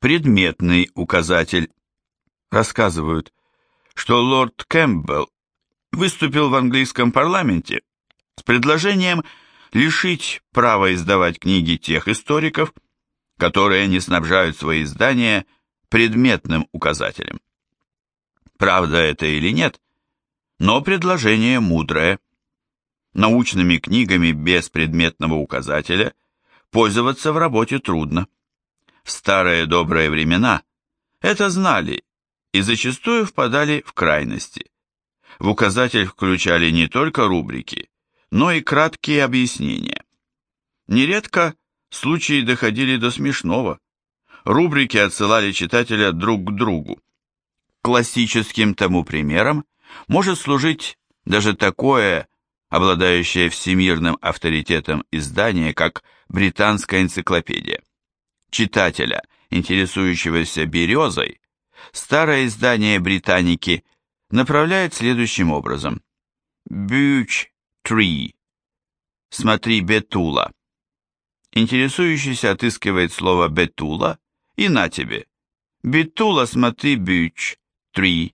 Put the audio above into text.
Предметный указатель. Рассказывают, что лорд Кэмпбелл выступил в английском парламенте с предложением лишить права издавать книги тех историков, которые не снабжают свои издания предметным указателем. Правда это или нет, но предложение мудрое. Научными книгами без предметного указателя пользоваться в работе трудно. В старые добрые времена это знали и зачастую впадали в крайности. В указатель включали не только рубрики, но и краткие объяснения. Нередко случаи доходили до смешного. Рубрики отсылали читателя друг к другу. Классическим тому примером может служить даже такое, обладающее всемирным авторитетом издание, как «Британская энциклопедия». Читателя, интересующегося березой, старое издание «Британики» направляет следующим образом. Бюч Tree. Смотри Бетула. Интересующийся отыскивает слово Бетула и на тебе. Бетула смотри Бюч Tree.